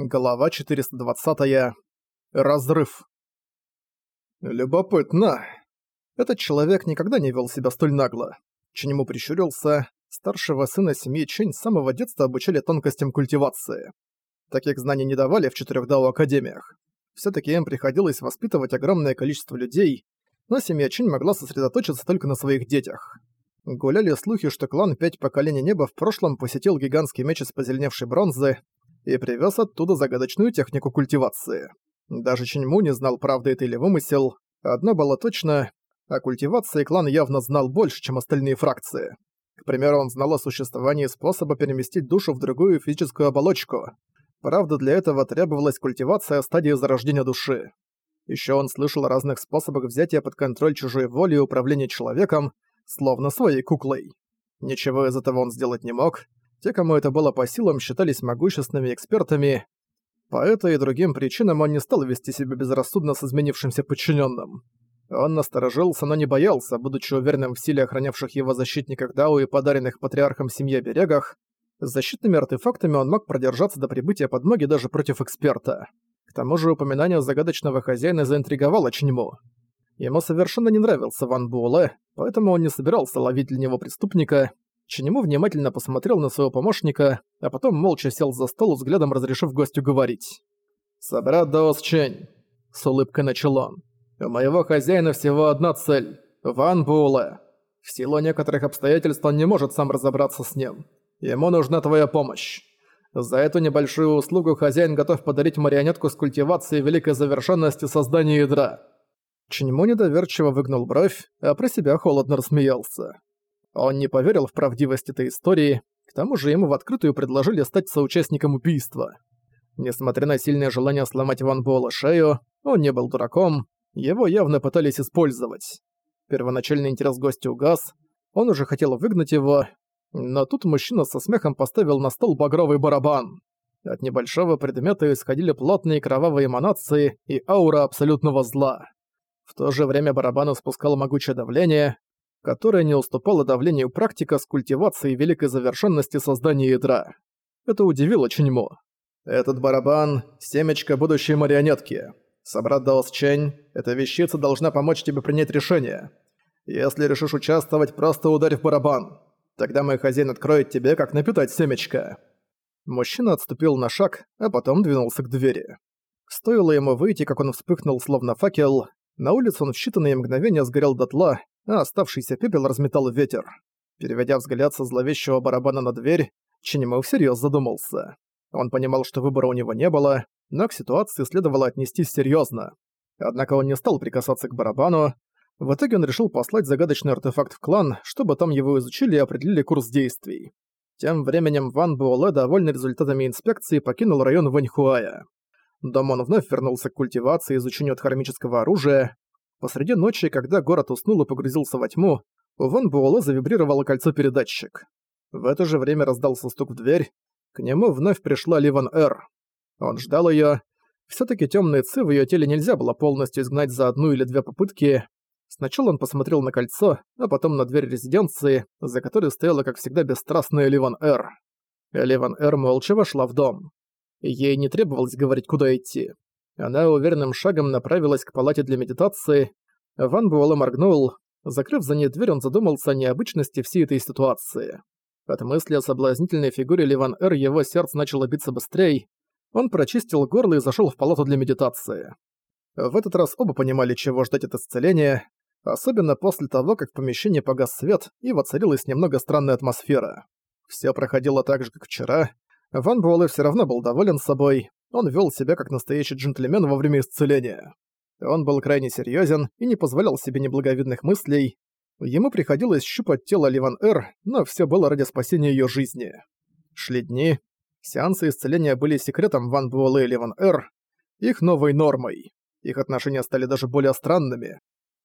Глава 420. Разрыв. Любопытно. Этот человек никогда не вел себя столь нагло. Чинему прищурился. Старшего сына семьи Чинь с самого детства обучали тонкостям культивации. Таких знаний не давали в четырех дао академиях. Всё-таки им приходилось воспитывать огромное количество людей, но семья Чинь могла сосредоточиться только на своих детях. Гуляли слухи, что клан Пять Поколений Неба в прошлом посетил гигантский меч из позеленевшей бронзы, и привез оттуда загадочную технику культивации. Даже Чиньму не знал, правда это или вымысел. Одно было точно, о культивации клан явно знал больше, чем остальные фракции. К примеру, он знал о существовании способа переместить душу в другую физическую оболочку. Правда, для этого требовалась культивация стадии зарождения души. Еще он слышал о разных способах взятия под контроль чужой воли и управления человеком, словно своей куклой. Ничего из этого он сделать не мог, те, кому это было по силам, считались могущественными экспертами. По этой и другим причинам он не стал вести себя безрассудно с изменившимся подчиненным. Он насторожился, но не боялся, будучи уверенным в силе охранявших его защитников Дау и подаренных патриархом семье берегах. С защитными артефактами он мог продержаться до прибытия подмоги даже против эксперта. К тому же упоминание загадочного хозяина заинтриговало Чиньму. Ему совершенно не нравился Ван Буэлэ, поэтому он не собирался ловить для него преступника, Чинему внимательно посмотрел на своего помощника, а потом молча сел за стол, взглядом разрешив гостю говорить. «Собрат Даос Чэнь», — с улыбкой начал он. «У моего хозяина всего одна цель — Ван Буэлэ. В силу некоторых обстоятельств он не может сам разобраться с ним. Ему нужна твоя помощь. За эту небольшую услугу хозяин готов подарить марионетку с культивацией великой завершенности создания ядра». Чиньмо недоверчиво выгнул бровь, а про себя холодно рассмеялся. Он не поверил в правдивость этой истории, к тому же ему в открытую предложили стать соучастником убийства. Несмотря на сильное желание сломать Ван Буэлла шею, он не был дураком, его явно пытались использовать. Первоначальный интерес гостя угас, он уже хотел выгнать его, но тут мужчина со смехом поставил на стол багровый барабан. От небольшого предмета исходили плотные кровавые эманации и аура абсолютного зла. В то же время барабан испускал могучее давление, которая не уступала давлению практика с культивацией великой завершенности создания ядра. Это удивило Чиньмо. «Этот барабан — семечко будущей марионетки. Собрат Даос Чэнь, эта вещица должна помочь тебе принять решение. Если решишь участвовать, просто ударь в барабан. Тогда мой хозяин откроет тебе, как напитать семечко». Мужчина отступил на шаг, а потом двинулся к двери. Стоило ему выйти, как он вспыхнул словно факел. На улице он в считанные мгновения сгорел дотла, а оставшийся пепел разметал ветер. Переведя взгляд со зловещего барабана на дверь, Чинимо всерьез задумался. Он понимал, что выбора у него не было, но к ситуации следовало отнестись серьезно. Однако он не стал прикасаться к барабану. В итоге он решил послать загадочный артефакт в клан, чтобы там его изучили и определили курс действий. Тем временем Ван Буэлэ, довольный результатами инспекции, покинул район Ваньхуая. Дом он вновь вернулся к культивации и изучению хромического оружия, Посреди ночи, когда город уснул и погрузился во тьму, у Ван Буэлэ завибрировало кольцо-передатчик. В это же время раздался стук в дверь. К нему вновь пришла Ливан Эр. Он ждал её. Всё-таки тёмные ци в её теле нельзя было полностью изгнать за одну или две попытки. Сначала он посмотрел на кольцо, а потом на дверь резиденции, за которой стояла, как всегда, бесстрастная Ливан Эр. Ливан Эр молча вошла в дом. Ей не требовалось говорить, куда идти. Она уверенным шагом направилась к палате для медитации. Ван Буэлэ моргнул. Закрыв за ней дверь, он задумался о необычности всей этой ситуации. От мысли о соблазнительной фигуре Ливан Эр его сердце начало биться быстрее. Он прочистил горло и зашел в палату для медитации. В этот раз оба понимали, чего ждать от исцеления, особенно после того, как в помещении погас свет и воцарилась немного странная атмосфера. Все проходило так же, как вчера. Ван Буэлэ все равно был доволен собой, он вел себя как настоящий джентльмен во время исцеления. Он был крайне серьезен и не позволял себе неблаговидных мыслей. Ему приходилось щупать тело Ливан Эр, но все было ради спасения ее жизни. Шли дни. Сеансы исцеления были секретом Ван Буэлэ и Ливан Эр, их новой нормой. Их отношения стали даже более странными.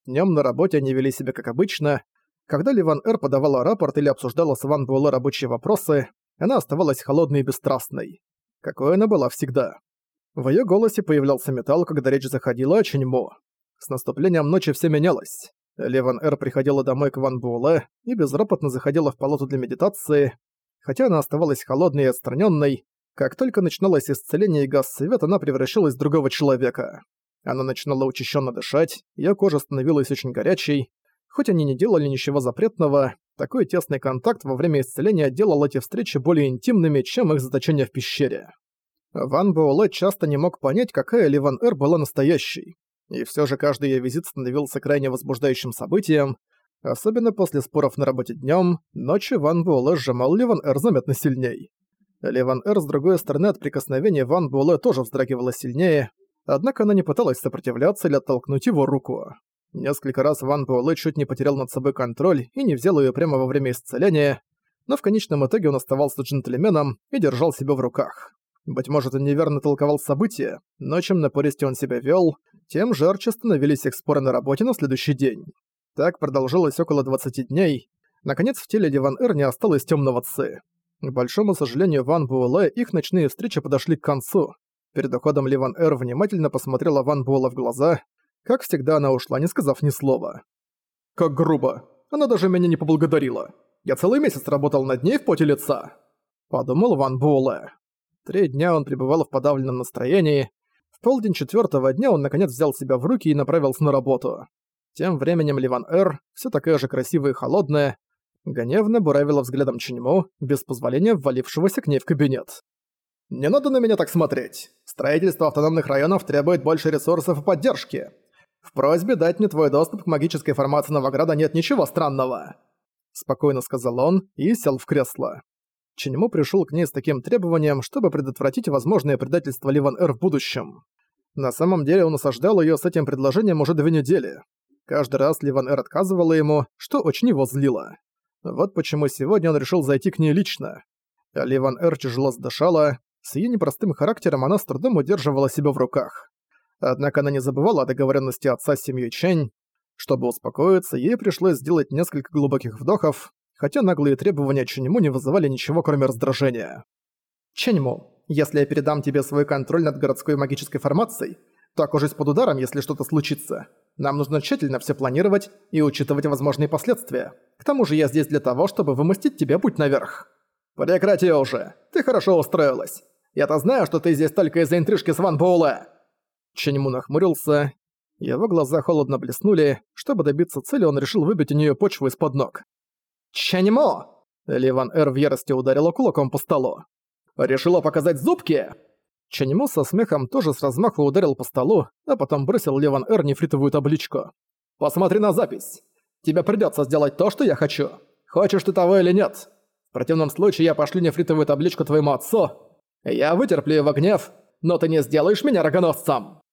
Днем на работе они вели себя как обычно. Когда Ливан Эр подавала рапорт или обсуждала с Ван Буэлэ рабочие вопросы, она оставалась холодной и бесстрастной какой она была всегда. В её голосе появлялся металл, когда речь заходила о Ченьмо. С наступлением ночи все менялось. Леван Эр приходила домой к Ван Буэлэ и безропотно заходила в палату для медитации. Хотя она оставалась холодной и отстранённой, Как только начиналось исцеление и газ свет, она превращалась в другого человека. Она начинала учащенно дышать, ее кожа становилась очень горячей. Хоть они не делали ничего запретного, такой тесный контакт во время исцеления делал эти встречи более интимными, чем их заточение в пещере. Ван Буэлэ часто не мог понять, какая Ли Ван Эр была настоящей. И все же каждый ее визит становился крайне возбуждающим событием, особенно после споров на работе днем, ночью Ван Буэлэ сжимал Ли Ван Эр заметно сильней. Ли Ван Эр с другой стороны от прикосновения Ван Буэлэ тоже вздрагивала сильнее, однако она не пыталась сопротивляться или оттолкнуть его руку. Несколько раз Ван Буэлэ чуть не потерял над собой контроль и не взял ее прямо во время исцеления, но в конечном итоге он оставался джентльменом и держал себя в руках. Быть может, он неверно толковал события, но чем напористее он себя вел, тем жарче становились их споры на работе на следующий день. Так продолжилось около 20 дней. Наконец, в теле Диван Эр не осталось темного ци. К большому сожалению Ван Буэлэ, их ночные встречи подошли к концу. Перед уходом Ливан Эр внимательно посмотрела Ван Буэлэ в глаза как всегда, она ушла, не сказав ни слова. «Как грубо. Она даже меня не поблагодарила. Я целый месяц работал над ней в поте лица», — подумал Ван Буэлэ. Три дня он пребывал в подавленном настроении. В полдень четвертого дня он наконец взял себя в руки и направился на работу. Тем временем Ливан Эр, все такая же красивая и холодная, гневно буравила взглядом Чиньму, без позволения ввалившегося к ней в кабинет. «Не надо на меня так смотреть. Строительство автономных районов требует больше ресурсов и поддержки. В просьбе дать мне твой доступ к магической формации Новограда нет ничего странного», — спокойно сказал он и сел в кресло. Ченему пришел к ней с таким требованием, чтобы предотвратить возможное предательство Ливан Эр в будущем. На самом деле он осаждал ее с этим предложением уже две недели. Каждый раз Ливан Эр отказывала ему, что очень его злило. Вот почему сегодня он решил зайти к ней лично. Ливан Эр тяжело задышала, с ее непростым характером она с трудом удерживала себя в руках. Однако она не забывала о договоренности отца с семьей Чэнь. Чтобы успокоиться, ей пришлось сделать несколько глубоких вдохов, хотя наглые требования Чэньму не вызывали ничего, кроме раздражения. «Чэньму, если я передам тебе свой контроль над городской магической формацией, то окажусь под ударом, если что-то случится. Нам нужно тщательно все планировать и учитывать возможные последствия. К тому же я здесь для того, чтобы вымостить тебе путь наверх». «Прекрати уже! Ты хорошо устроилась! Я-то знаю, что ты здесь только из-за интрижки с Ван Боула!» Ченьму нахмурился. Его глаза холодно блеснули. Чтобы добиться цели, он решил выбить у нее почву из-под ног. «Ченьму!» Ливан Эр в ярости ударила кулаком по столу. «Решила показать зубки?» Ченьму со смехом тоже с размаху ударил по столу, а потом бросил Ливан Эр нефритовую табличку. «Посмотри на запись. Тебе придётся сделать то, что я хочу. Хочешь ты того или нет. В противном случае я пошлю нефритовую табличку твоему отцу. Я вытерплю его гнев, но ты не сделаешь меня рогоносцем!»